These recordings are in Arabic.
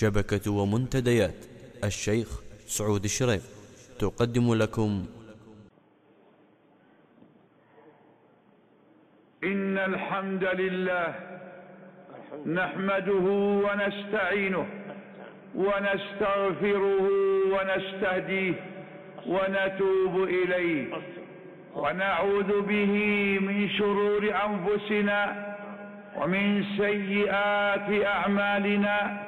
شبكة ومنتديات. الشيخ سعود الشريف تقدم لكم. إن الحمد لله نحمده ونستعينه ونستغفره ونستهديه ونتوب إليه ونعوذ به من شرور أنفسنا ومن سيئات أعمالنا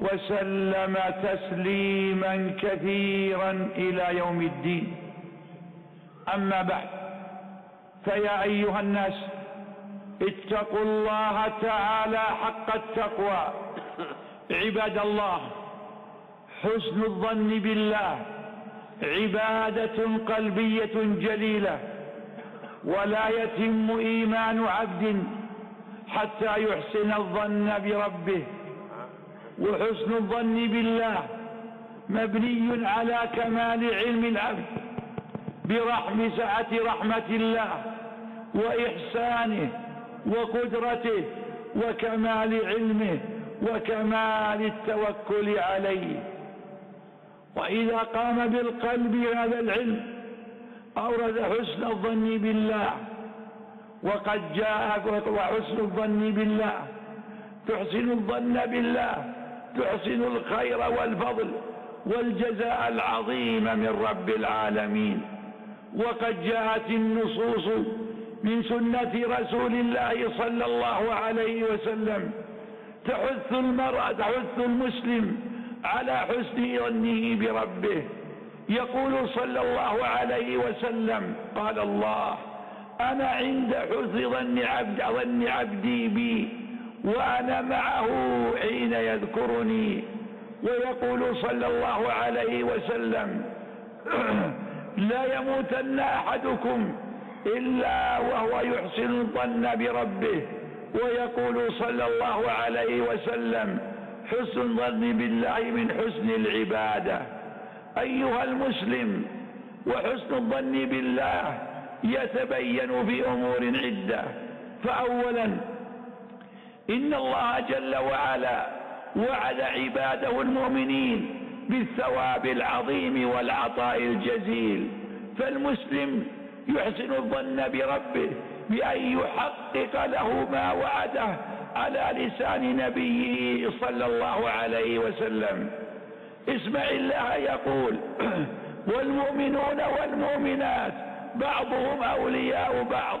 وسلم تسليما كثيرا إلى يوم الدين. أما بعد فيا أيها الناس اتقوا الله تعالى حق التقوى. عباد الله حسن الظن بالله عبادة قلبية جليلة ولا يتم إيمان عبد حتى يحسن الظن بربه. وحسن الظن بالله مبني على كمال علم العبد برحم سعة رحمة الله وإحسانه وقدرته وكمال علمه وكمال التوكل عليه. وإذا قام بالقلب هذا العلم أورد حسن الظن بالله. وقد جاء وحسن الظن بالله تحسن الظن بالله. تحسن الخير والفضل والجزاء العظيم من رب العالمين. وقد جاءت النصوص من سنة رسول الله صلى الله عليه وسلم. تحث المرأة تحث المسلم على حسن ظنه بربه. يقول صلى الله عليه وسلم قال الله أنا عند حسن ظن عبد ظن عبدي بي. وأنا معه حين يذكرني ويقول صلى الله عليه وسلم لا يموتن أحدكم إلا وهو يحسن الظن بربه. ويقول صلى الله عليه وسلم حسن الظن بالله من حسن العبادة. أيها المسلم وحسن الظن بالله يتبين في أمور عدة. فأولا إن الله جل وعلا وعد عباده المؤمنين بالثواب العظيم والعطاء الجزيل. فالمسلم يحسن الظن بربه بأن يحقق له ما وعده على لسان نبيه صلى الله عليه وسلم. اسمع الله يقول والمؤمنون والمؤمنات بعضهم أولياء بعض.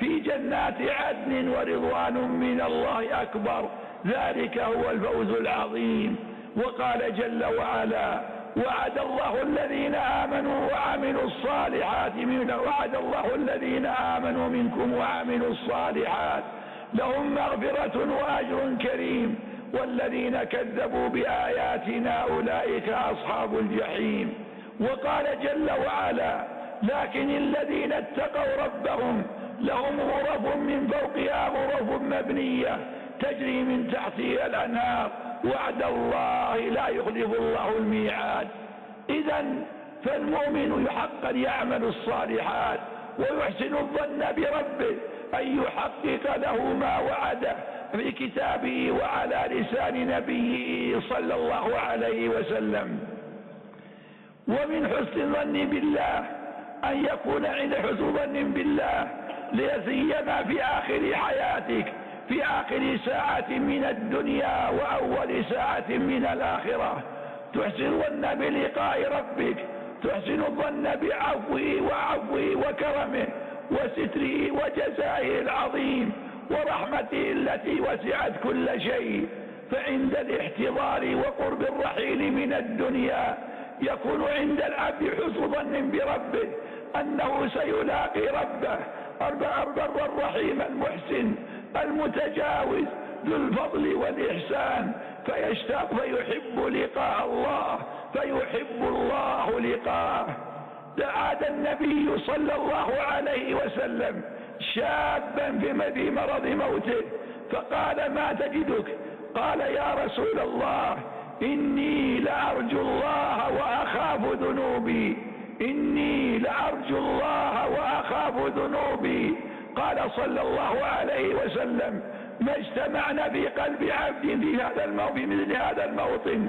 في جنات عدن ورضوان من الله أكبر. ذلك هو الفوز العظيم. وقال جل وعلا وعد الله الذين آمنوا وعملوا الصالحات من وعد الله الذين آمنوا منكم وعملوا الصالحات. لهم مغفرة وأجر كريم. والذين كذبوا بآياتنا أولئك أصحاب الجحيم. وقال جل وعلا لكن الذين اتقوا ربهم لهم غرف من فوقها غرف مبنية تجري من تحتها الأنهار. وعد الله لا يخلف الله الميعاد. إذا فالمؤمن حقا يعمل الصالحات ويحسن الظن بربه أن يحقق له ما وعده في كتابه وعلى لسان نبيه صلى الله عليه وسلم. ومن حسن الظن بالله أن يكون عند حسن ظن بالله ليسيما في آخر حياتك في آخر ساعة من الدنيا وأول ساعة من الآخرة. تحسن الظن بلقاء ربك تحسن الظن بعفوه وعفوه وكرمه وستره وجزائه العظيم ورحمته التي وسعت كل شيء. فعند الاحتضار وقرب الرحيل من الدنيا يكون عند العبد حسن ظن بربه أنه سيلاقي ربه. البر الرحيم المحسن المتجاوز ذو الفضل والإحسان فيشتاق فيحب لقاء الله فيحب الله لقاءه. عاد النبي صلى الله عليه وسلم شابا في مرض موته فقال ما تجدك؟ قال يا رسول الله إني لأرجو الله وأخاف ذنوبي. إني لأرجو الله وأخاف ذنوبي. قال صلى الله عليه وسلم ما اجتمعنا في قلب عبد في هذا الموطن مثل هذا الموطن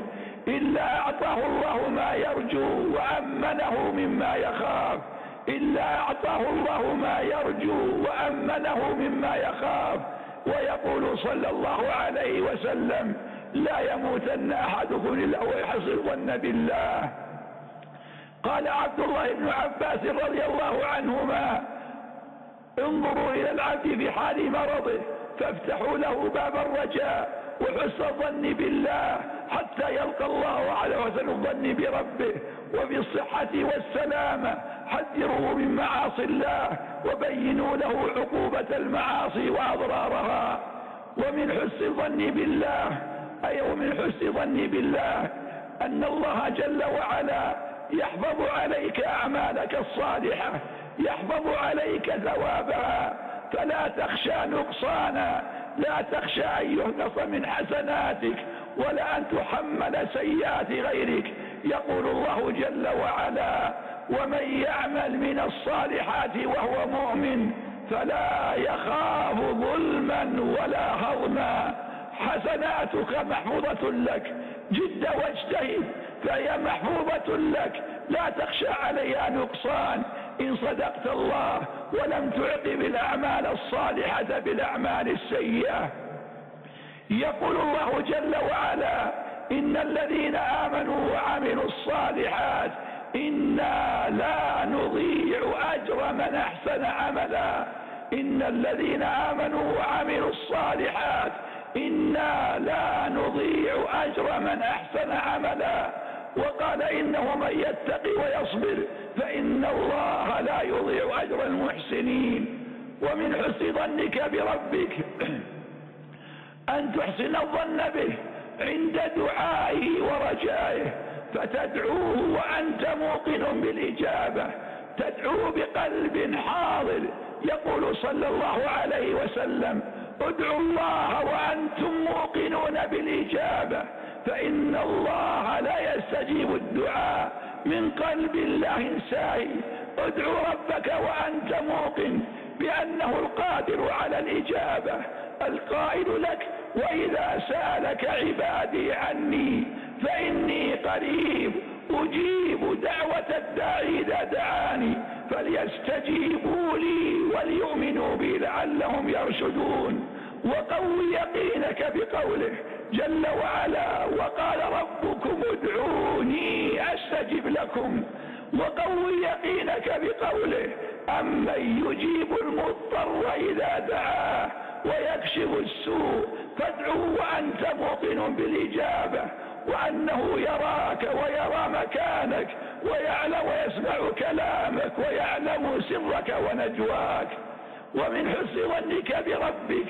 إلا أعطاه الله ما يرجو وأمنه مما يخاف. إلا أعطاه الله ما يرجو وأمنه مما يخاف. ويقول صلى الله عليه وسلم لا يموتن أحدكم إلا ويحصل ظن بالله. قال عبد الله بن عباس رضي الله عنهما انظروا إلى العبد في حال مرضه فافتحوا له باب الرجاء وحسن الظن بالله حتى يلقى الله على وسن الظن بربه وبالصحة والسلامة. حذروه من معاصي الله وبينوا له عقوبة المعاصي وأضرارها. ومن حسن الظن بالله أي ومن حسن ظن بالله أن الله جل وعلا يحفظ عليك أعمالك الصالحة يحفظ عليك ثوابها. فلا تخشى نقصانا لا تخشى أن يهنص من حسناتك ولا أن تحمل سيئات غيرك. يقول الله جل وعلا ومن يعمل من الصالحات وهو مؤمن فلا يخاف ظلما ولا هضما. حسناتك محفوظة لك. جد واجتهد فهي محفوظة لك. لا تخشى عليها نقصان. إن صدقت الله ولم تعقب الأعمال الصالحة بالأعمال السيئة. يقول الله جل وعلا إن الذين آمنوا وعملوا الصالحات إنا لا نضيع أجر من أحسن عملا. إن الذين آمنوا وعملوا الصالحات إنا لا نضيع أجر من أحسن عملا. وقال إنه من يتقي ويصبر فإن الله لا يضيع أجر المحسنين. ومن حسن ظنك بربك أن تحسن الظن به عند دعائه ورجائه. فتدعوه وأنت موقن بالإجابة. تدعوه بقلب حاضر يقول صلى الله عليه وسلم. ادعوا الله وأنتم موقنون بالإجابة فإن الله لا يستجيب الدعاء من قلب الله ساهي ادعو ربك وأنت موقن بأنه القادر على الإجابة. القائل لك وإذا سألك عبادي عني فإني قريب أجيب دعوة الداعي إذا دعاني فليستجيبوا لي وليؤمنوا بي لعلهم يرشدون. وقو يقينك بقوله جل وعلا وقال ربكم ادعوني أستجب لكم. وقو يقينك بقوله أمن يجيب المضطر إذا دعاه ويكشف السوء فادعوه وأنت موطن بالإجابة. وأنه يراك ويرى مكانك ويعلم ويسمع كلامك ويعلم سرك ونجواك. ومن حسن ظنك بربك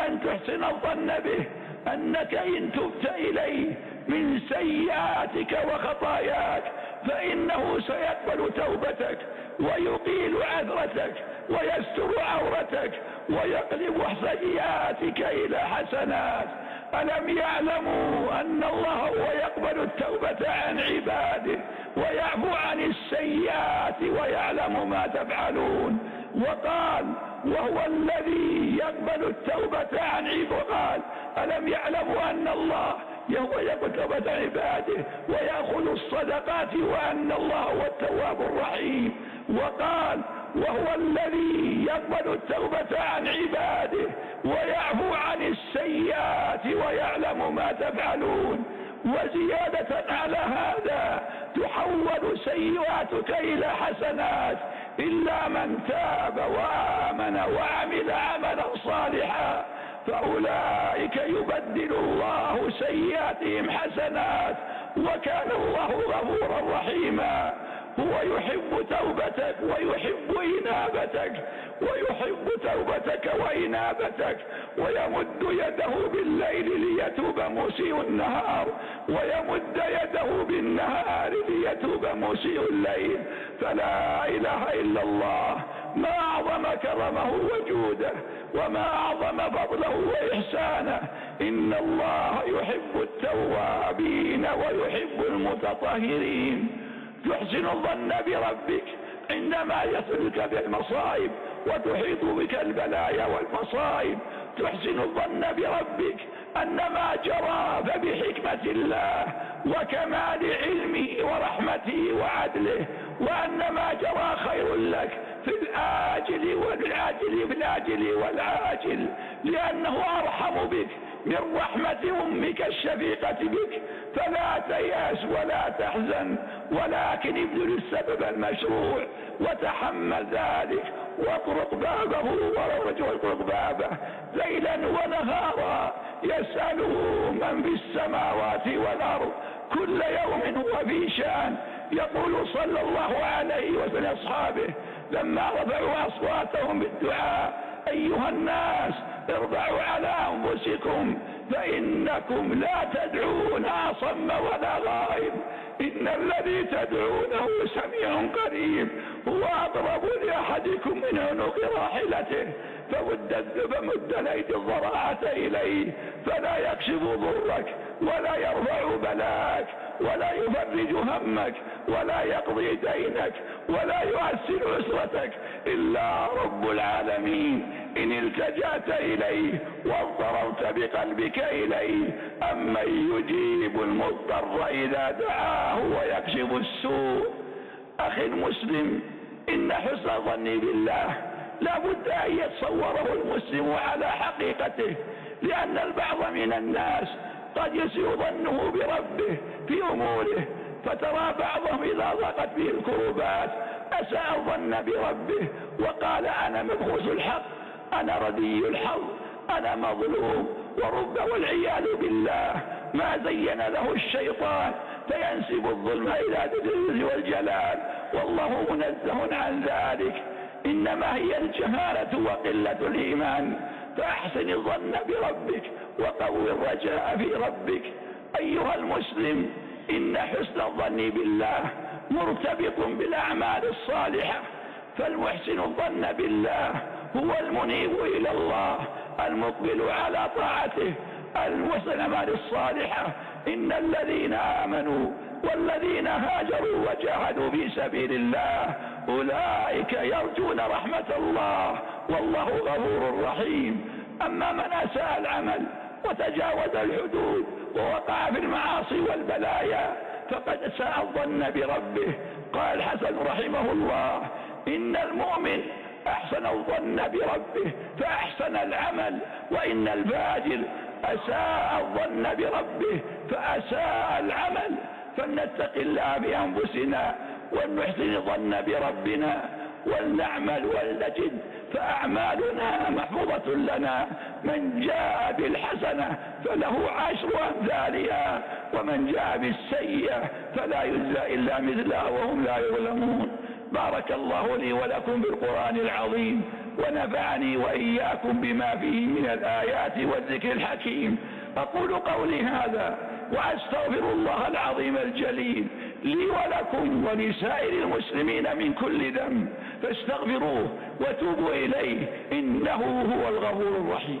أن تحسن الظن به أنك إن تبت إليه من سيئاتك وخطاياك فإنه سيقبل توبتك ويقيل عذرتك ويستر عورتك ويقلب سيئاتك إلى حسنات. ألم يعلموا أن الله هو يقبل التوبة عن عباده ويعفو عن السيئات ويعلم ما تفعلون وقال وهو الذي يقبل التوبة عن عباده قال ألم يعلموا أن الله يقبل توبة عباده ويأخذ الصدقات وأن الله هو التواب الرحيم. وقال وهو الذي يقبل التوبة عن عباده ويعفو عن السيئات ويعلم ما تفعلون. وزيادة على هذا تحول سيئاتك إلى حسنات إلا من تاب وآمن وعمل عملا صالحا فأولئك يبدل الله سيئاتهم حسنات وكان الله غفورا رحيما هو يحب توبتك ويحب إنابتك ويحب توبتك وإنابتك ويمد يده بالليل ليتوب مسيء النهار ويمد يده بالنهار ليتوب مسيء الليل. فلا إله إلا الله ما أعظم كرمه وجوده وما أعظم فضله وإحسانه. إن الله يحب التوابين ويحب المتطهرين. تحسن الظن بربك عندما يصلك بالمصائب وتحيط بك البلايا والمصائب. تحسن الظن بربك أن ما جرى فبحكمة الله وكمال علمه ورحمته وعدله. وأن ما جرى خير لك في الآجل والعاجل في الآجل والعاجل لأنه أرحم بك من رحمة أمك الشفيقة بك. فلا تيأس ولا تحزن ولكن ابذل السبب المشروع وتحمل ذلك. واطرق بابه ورجل اطرق بابه ليلا ونهارا يسأله من في السماوات والأرض كل يوم هو في شأن. يقول صلى الله عليه وسلم أصحابه لما رفعوا أصواتهم بالدعاء أيها الناس ارضعوا على أنفسكم فإنكم لا تدعون أصم ولا غائب. إن الذي تدعونه سميع قريب هو أقرب لأحدكم من عنق راحلته فمد الأيدي الضراعة إليه فلا يكشف ضرك ولا يرفع بلاك ولا يفرج همك ولا يقضي دينك ولا يحسن عسرتك إلا رب العالمين. إن التجأت إليه واضطررت بقلبك إليه أمن يجيب المضطر إذا دعاه ويكشف السوء. أخي المسلم إن حسن ظني بالله لا بد أن يتصوره المسلم على حقيقته لأن البعض من الناس قد يسيء ظنه بربه في أموره فترى بعضهم إذا ضاقت به الكروبات أساء الظن بربه وقال أنا مبخوس الحق أنا ردي الحظ أنا مظلوم ورب والعياذ بالله. ما زين له الشيطان فينسب الظلم إلى ذي والجلال والله منزه عن ذلك. إنما هي الجهالة وقلة الإيمان. فأحسن الظن بربك وقوي الرجاء في ربك. أيها المسلم إن حسن الظن بالله مرتبط بالأعمال الصالحة. فالمحسن الظن بالله هو المنيب إلى الله المقبل على طاعته المحسن الأعمال الصالحة. إن الذين آمنوا والذين هاجروا وجاهدوا في سبيل الله أولئك يرجون رحمة الله والله غفور رحيم. أما من أساء العمل وتجاوز الحدود ووقع في المعاصي والبلايا فقد ساء الظن بربه. قال الحسن رحمه الله إن المؤمن أحسن الظن بربه فأحسن العمل وإن الفاجر أساء الظن بربه فأساء العمل. فلنتق الله بأنفسنا ولنحسن الظن بربنا ولنعمل ولنجد فأعمالنا محفوظة لنا. من جاء بالحسنة فله عشر أمثالها ومن جاء بالسيئة فلا يجزى إلا مثلها وهم لا يظلمون. بارك الله لي ولكم بالقرآن العظيم ونفعني وإياكم بما فيه من الآيات والذكر الحكيم. أقول قولي هذا وأستغفر الله العظيم الجليل لي ولكم ولسائر المسلمين من كل ذنب فاستغفروه وتوبوا إليه إنه هو الغفور الرحيم.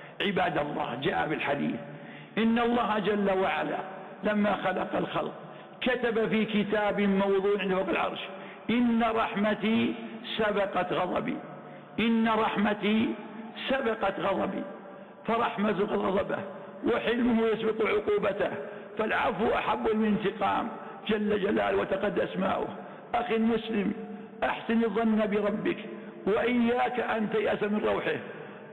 عباد الله جاء بالحديث. إن الله جل وعلا لما خلق الخلق كتب في كتاب موضوع عنده فوق العرش إن رحمتي سبقت غضبي إن رحمتي سبقت غضبي فرحمة غضبه وحلمه يسبق عقوبته فالعفو أحب الانتقام جل جلاله وتقد أسماؤه أخي المسلم أحسن الظن بربك وإياك أن تيأس من روحه.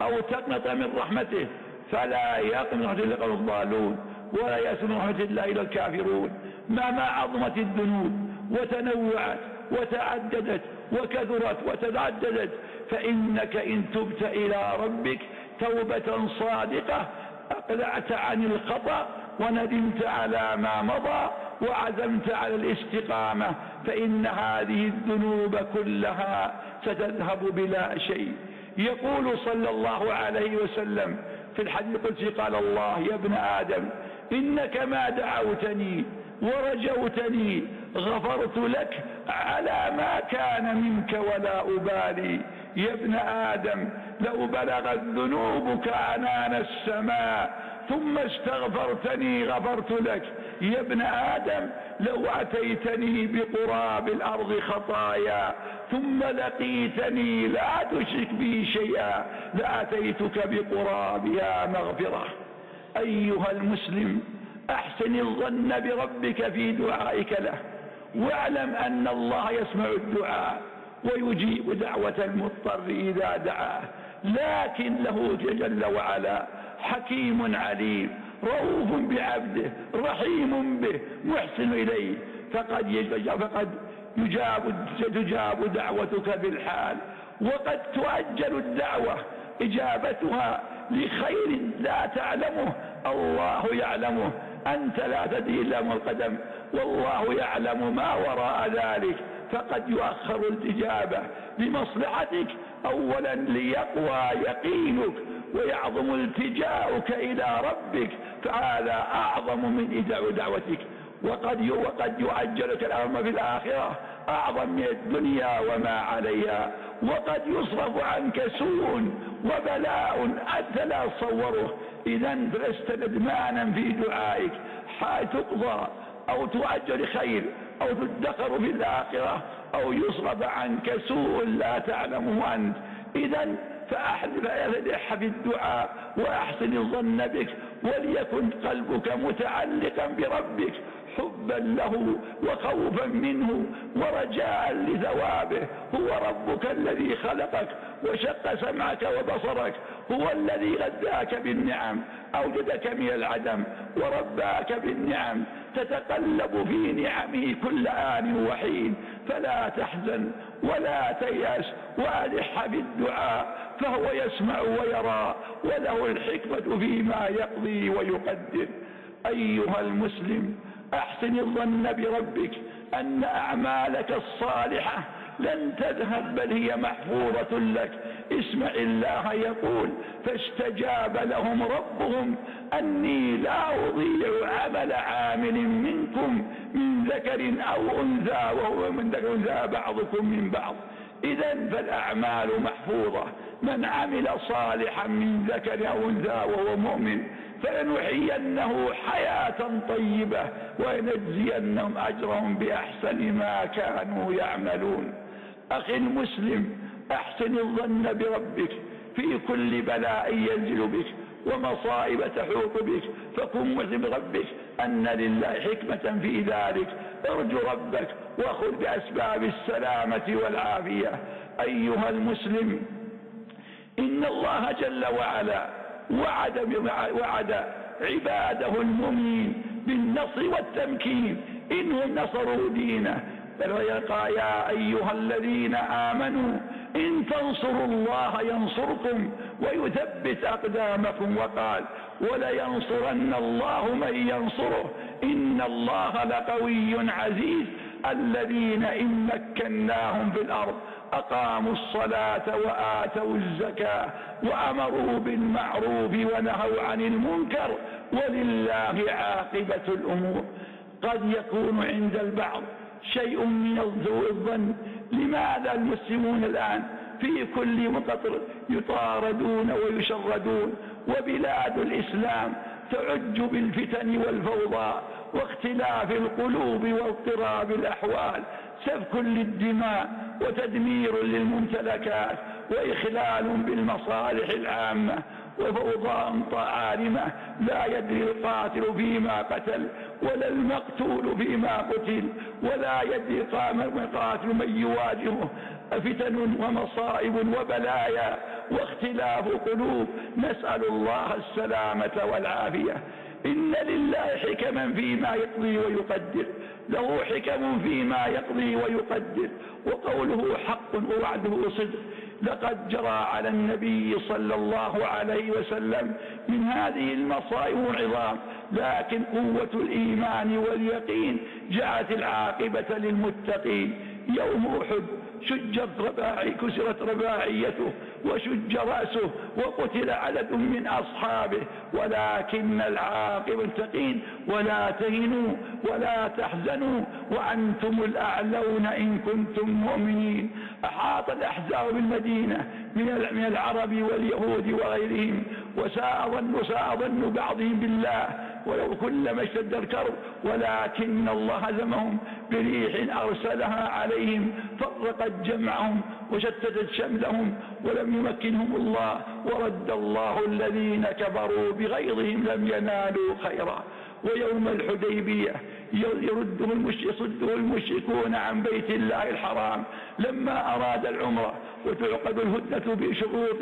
أو تقنط من رحمته فلا يقنط إلا الضالون ولا يأس من رحمة الله إلى الكافرون مهما عظمت الذنوب وتنوعت وتعددت وكثرت وتعددت فإنك إن تبت إلى ربك توبة صادقة أقلعت عن الخطأ وندمت على ما مضى وعزمت على الاستقامة فإن هذه الذنوب كلها ستذهب بلا شيء. يقول صلى الله عليه وسلم في الحديث القدسي قال الله يا ابن آدم إنك ما دعوتني ورجوتني غفرت لك على ما كان منك ولا أبالي. يا ابن آدم لو بلغت ذنوبك عنان السماء ثم استغفرتني غفرت لك. يا ابن آدم لو أتيتني بقراب الأرض خطايا ثم لقيتني لا تشرك بي شيئا لأتيتك بقرابها مغفرة. أيها المسلم أحسن الظن بربك في دعائك له. واعلم أن الله يسمع الدعاء ويجيب دعوة المضطر إذا دعاه. لكن له جل وعلا حكيم عليم رؤوف بعبده رحيم به محسن إليه. فقد فقد يجاب تجاب دعوتك بالحال وقد تؤجل الدعوة إجابتها لخير لا تعلمه. الله يعلمه أنت لا تدري إلا من القدم. والله يعلم ما وراء ذلك. فقد يؤخر الإجابة لمصلحتك. أولا ليقوى يقينك. ويعظم التجاؤك إلى ربك فهذا أعظم من إدعاء دعوتك. وقد وقد يؤجلك الأمر في الآخرة أعظم من الدنيا وما عليها. وقد يصرف عنك سوء وبلاء أنت لا تصوره. إذا فلست ندمانا في دعائك تقضى أو تؤجل خير أو تدخر في الآخرة أو يصرف عنك سوء لا تعلمه أنت. إذا فألح في الدعاء وأحسن الظن بك وليكن قلبك متعلقا بربك حبا له وخوفا منه ورجاء لثوابه. هو ربك الذي خلقك وشق سمعك وبصرك. هو الذي غذاك بالنعم أوجدك من العدم ورباك بالنعم. تتقلب في نعمه كل آن وحين. فلا تحزن ولا تيأس وألح بالدعاء فهو يسمع ويرى وله الحكمة فيما يقضي ويقدر. أيها المسلم أحسن الظن بربك أن أعمالك الصالحة لن تذهب بل هي محفوظة لك. اسمع الله يقول فاستجاب لهم ربهم أني لا أضيع عمل عامل منكم من ذكر أو أنثى وهو من ذكر أنثى بعضكم من بعض. إذا فالأعمال محفوظة. من عمل صالحا من ذكر أو أنثى وهو مؤمن فلنحيينه حياة طيبة ونجزينهم أجرهم بأحسن ما كانوا يعملون. أخي المسلم أحسن الظن بربك. في كل بلاء ينزل بك ومصائب تحوط بك. فكن مسلم بربك. أن لله حكمة في ذلك. ارجو ربك وخذ بأسباب السلامة والعافية. أيها المسلم إن الله جل وعلا وعد, وعد عباده المؤمنين بالنصر والتمكين. إنهم نصروا دينه. فليقى يا أيها الذين آمنوا إن تنصروا الله ينصركم ويثبت أقدامكم. وقال ولينصرن الله من ينصره. إن الله لقوي عزيز. الذين إن مكناهم في الأرض. أقاموا الصلاة وآتوا الزكاة وأمروا بالمعروف ونهوا عن المنكر ولله عاقبة الأمور. قد يكون عند البعض شيء من الظن لماذا المسلمون الآن في كل مقطر يطاردون ويشردون؟ وبلاد الإسلام تعج بالفتن والفوضى واختلاف القلوب واضطراب الأحوال. سفك للدماء وتدمير للممتلكات وإخلال بالمصالح العامة وفوضى عارمة لا يدري القاتل فيما قتل ولا المقتول فيما قتل ولا يدري قام القاتل من يواجهه. فتن ومصائب وبلايا واختلاف قلوب. نسأل الله السلامة والعافية. إن لله حكما فيما يقضي ويقدر له حكم فيما يقضي ويقدر وقوله حق ووعده صدق. لقد جرى على النبي صلى الله عليه وسلم من هذه المصائب العظام لكن قوة الإيمان واليقين جاءت العاقبة للمتقين. يوم أحد شجت رباعي كسرت رباعيته وشج رأسه وقتل عدد من أصحابه. ولكن العاقبة تقين ولا تهنوا ولا تحزنوا وأنتم الأعلون إن كنتم مؤمنين. أحاط الأحزاب بالمدينة من العرب واليهود وغيرهم وساء ظن ساء ظن بعضهم بالله. ولو كلما اشتد الكرب ولكن الله هزمهم بريح أرسلها عليهم فرقت جمعهم وشتتت شملهم ولم يمكنهم الله ورد الله الذين كفروا بغيظهم لم ينالوا خيرا. ويوم الحديبية يرده يصده المشركون عن بيت الله الحرام. لما أراد العمرة وتعقد الهدنة بشروط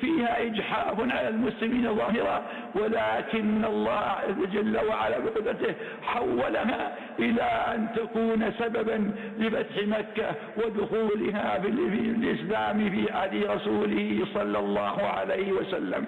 فيها إجحاف على المسلمين ظاهرا ولكن الله جل وعلا بقدرته حولها إلى أن تكون سببا لفتح مكة ودخولها في الإسلام في عهد رسوله صلى الله عليه وسلم.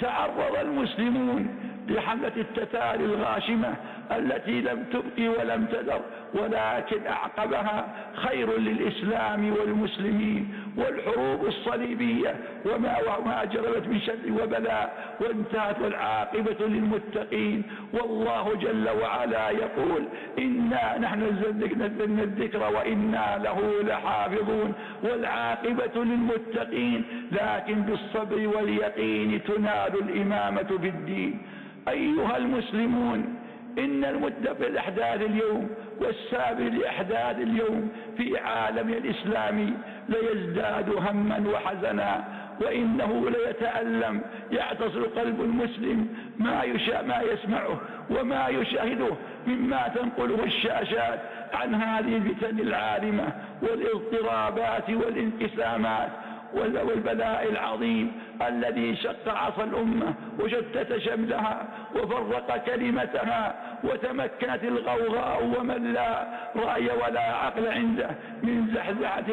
تعرض المسلمون لحملة التتال الغاشمة التي لم تبقي ولم تذر ولكن أعقبها خير للإسلام والمسلمين والحروب الصليبية وما وما جربت من شر وبلاء وانتهت والعاقبة للمتقين. والله جل وعلا يقول إنا نحن نزلنا الذكر وإنا له لحافظون والعاقبة للمتقين لكن بالصبر واليقين تنال الإمامة في الدين أيها المسلمون إن المدة في الأحداث اليوم والسابق لأحداث اليوم في عالم الإسلام ليزداد هما وحزنا وإنه ليتألم يعتصر قلب المسلم ما, يشاء ما يسمعه وما يشاهده مما تنقله الشاشات عن هذه الفتن العالمة والإضطرابات والانقسامات والبلاء العظيم الذي شق عصا الأمة وشتت شملها وفرق كلمتها وتمكنت الغوغاء ومن لا رأي ولا عقل عنده من زحزحة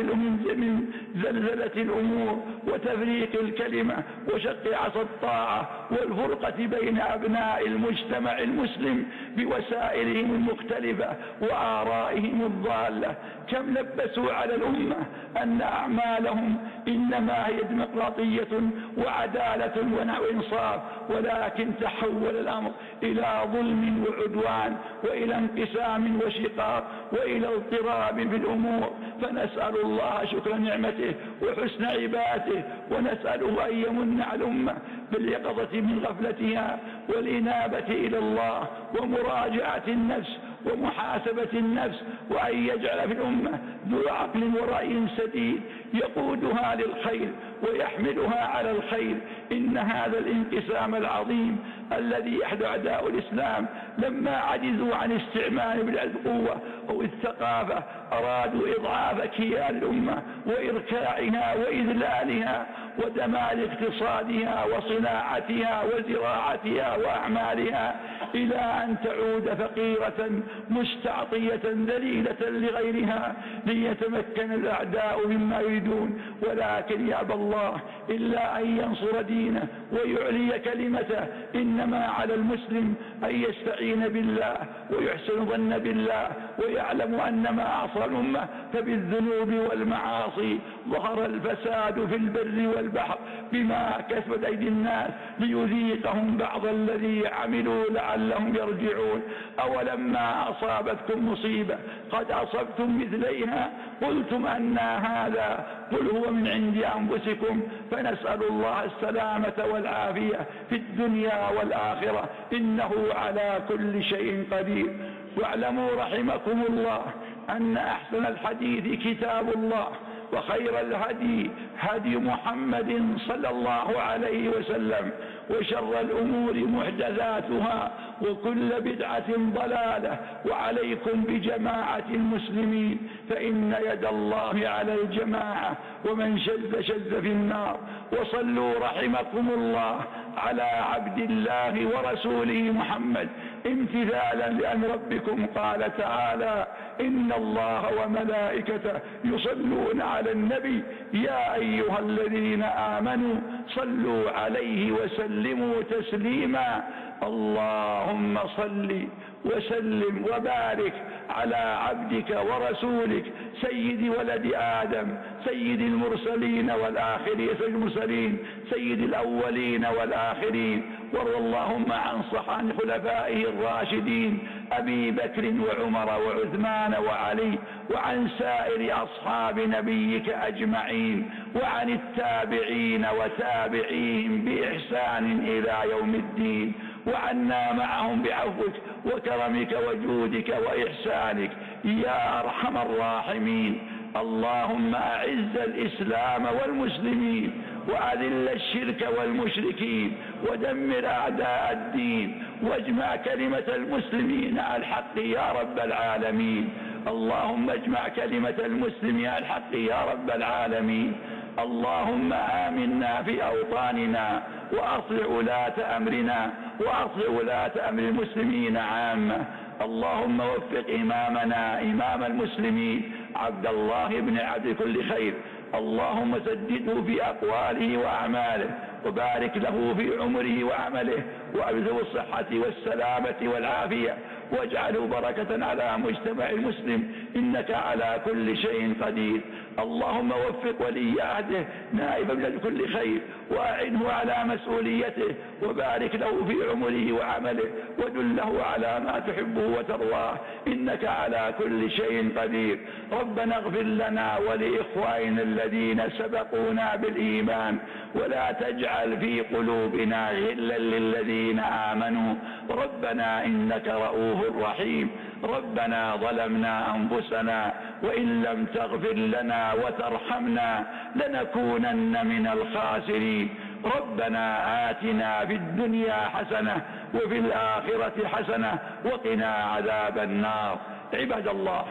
من زلزلة الأمور وتفريق الكلمة وشق عصا الطاعة والفرقة بين أبناء المجتمع المسلم بوسائلهم المختلفة وآرائهم الضالة. كم لبسوا على الأمة أن أعمالهم إنما هي ديمقراطية وعدالة وإنصاف ولكن تحول الأمر إلى ظلم وعدوان وإلى انقسام وشقاق وإلى اضطراب في الأمور. فنسأل الله شكر نعمته وحسن عباده ونسأله أن يمن على الأمة باليقظة من غفلتها والإنابة إلى الله ومراجعة النفس ومحاسبة النفس وأن يجعل في الأمة ذو عقل ورأي سديد يقودها للخير ويحملها على الخير. إن هذا الانقسام العظيم الذي يحدث أعداء الإسلام لما عجزوا عن استعمال القوة أو الثقافة أرادوا إضعاف كيان الأمة وإركاعها وإذلالها ودمار اقتصادها وصناعتها وزراعتها وأعمالها إلى أن تعود فقيرة مستعطية ذليلة لغيرها ليتمكن الأعداء مما يريدون ولكن يأبى الله إلا أن ينصر دينه ويعلي كلمته. إنما على المسلم أن يستعين بالله ويحسن ظن بالله ويعلم أن ما أعصى الأمة فبالذنوب والمعاصي ظهر الفساد في البر والبحر بما كسبت أيدي الناس ليذيقهم بعض الذي عملوا لعلهم يرجعون. أولما أصابتكم مصيبة؟ قد أصبتم مثليها؟ قلتم أن هذا قل هو من عند أنفسكم فنسأل الله السلامة والعافية في الدنيا والآخرة إنه على كل شيء قدير. واعلموا رحمكم الله أن أحسن الحديث كتاب الله وخير الهدي هدي محمد صلى الله عليه وسلم. وشر الأمور محدثاتها وكل بدعة ضلالة وعليكم بجماعة المسلمين فإن يد الله على الجماعة ومن شذ شذ في النار. وصلوا رحمكم الله. على عبد الله ورسوله محمد. امتثالا لأن ربكم. قال تعالى إن الله وملائكته يصلون على النبي. يا أيها الذين آمنوا صلوا عليه وسلموا تسليما. اللهم صل وسلم وبارك على عبدك ورسولك سيد ولد آدم سيد المرسلين والآخرين سيد المرسلين سيد الأولين والآخرين. وارض اللهم عن صحان خلفائه الراشدين أبي بكر وعمر وعثمان وعلي وعن سائر أصحاب نبيك أجمعين وعن التابعين وتابعيهم بإحسان إلى يوم الدين. وعنا معهم بعفوك وكرمك وجودك وإحسانك. يا أرحم الراحمين. اللهم أعز الإسلام والمسلمين وأذل الشرك والمشركين ودمر أعداء الدين واجمع كلمة المسلمين على الحق يا رب العالمين. اللهم اجمع كلمة المسلمين على الحق يا رب العالمين. اللهم آمنا في أوطاننا وأصلح ولاة أمرنا وأصلح ولاة أمر المسلمين عامة. اللهم وفق إمامنا إمام المسلمين. عبد الله بن عبد كل خير. اللهم سدده في أقواله وأعماله وبارك له في عمره وعمله وأبذه الصحة والسلامة والعافية. واجعله بركة على مجتمع المسلم. إنك على كل شيء قدير. اللهم وفق ولي عهده نائبا من كل خير. وأعنه على مسؤوليته. وبارك له في عمره وعمله. ودله على ما تحبه وترضاه. إنك على كل شيء قدير. ربنا اغفر لنا ولإخواننا الذين سبقونا بالإيمان. ولا تجعل في قلوبنا غلا للذين آمنوا. ربنا إنك رؤوف رحيم ربنا ظلمنا أنفسنا وإن لم تغفر لنا وترحمنا لنكونن من الخاسرين. ربنا آتنا في الدنيا حسنة وفي الآخرة حسنة وقنا عذاب النار. عباد الله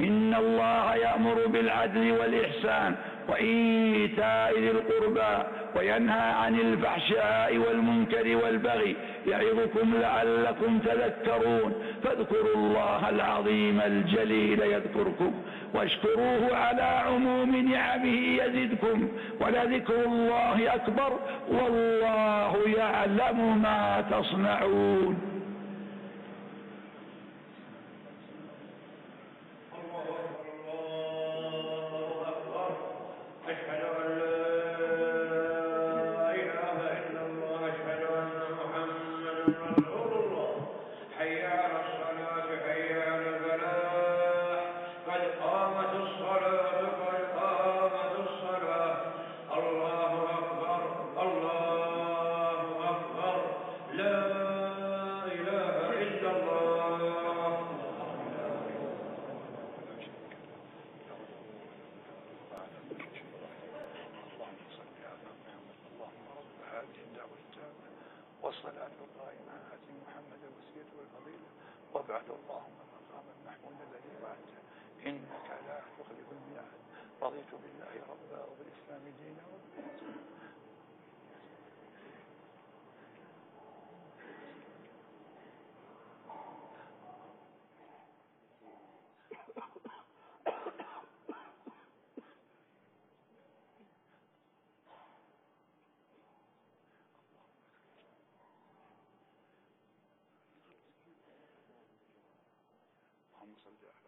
إن الله يأمر بالعدل والإحسان وإيتاء ذي القربى وينهى عن الفحشاء والمنكر والبغي يعظكم لعلكم تذكرون فاذكروا الله العظيم الجليل يذكركم واشكروه على عموم نعمه يزدكم ولذكر الله أكبر والله يعلم ما تصنعون. समझा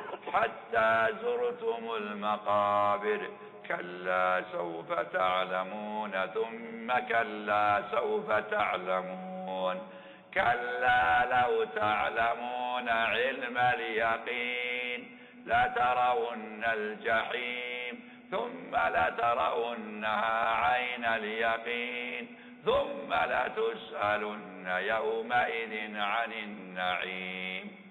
حتى زرتم المقابر. كلا سوف تعلمون ثم كلا سوف تعلمون. كلا لو تعلمون علم اليقين لترون الجحيم ثم لترونها عين اليقين ثم لتسألن يومئذ عن النعيم.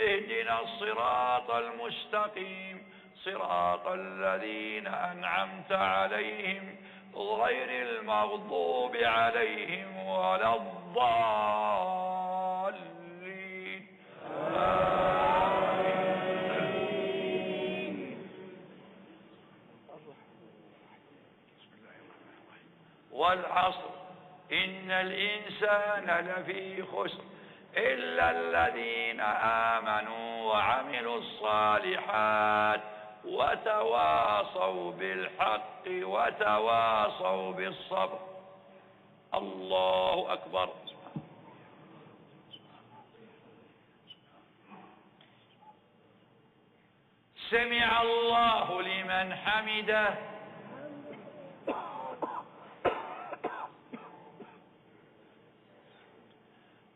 اهدنا الصراط المستقيم صراط الذين أنعمت عليهم غير المغضوب عليهم ولا الضالين. والعصر إن الإنسان لفي خسر. إلا الذين آمنوا وعملوا الصالحات وتواصوا بالحق وتواصوا بالصبر. الله أكبر. سمع الله لمن حمده.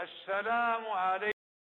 السلام عليكم.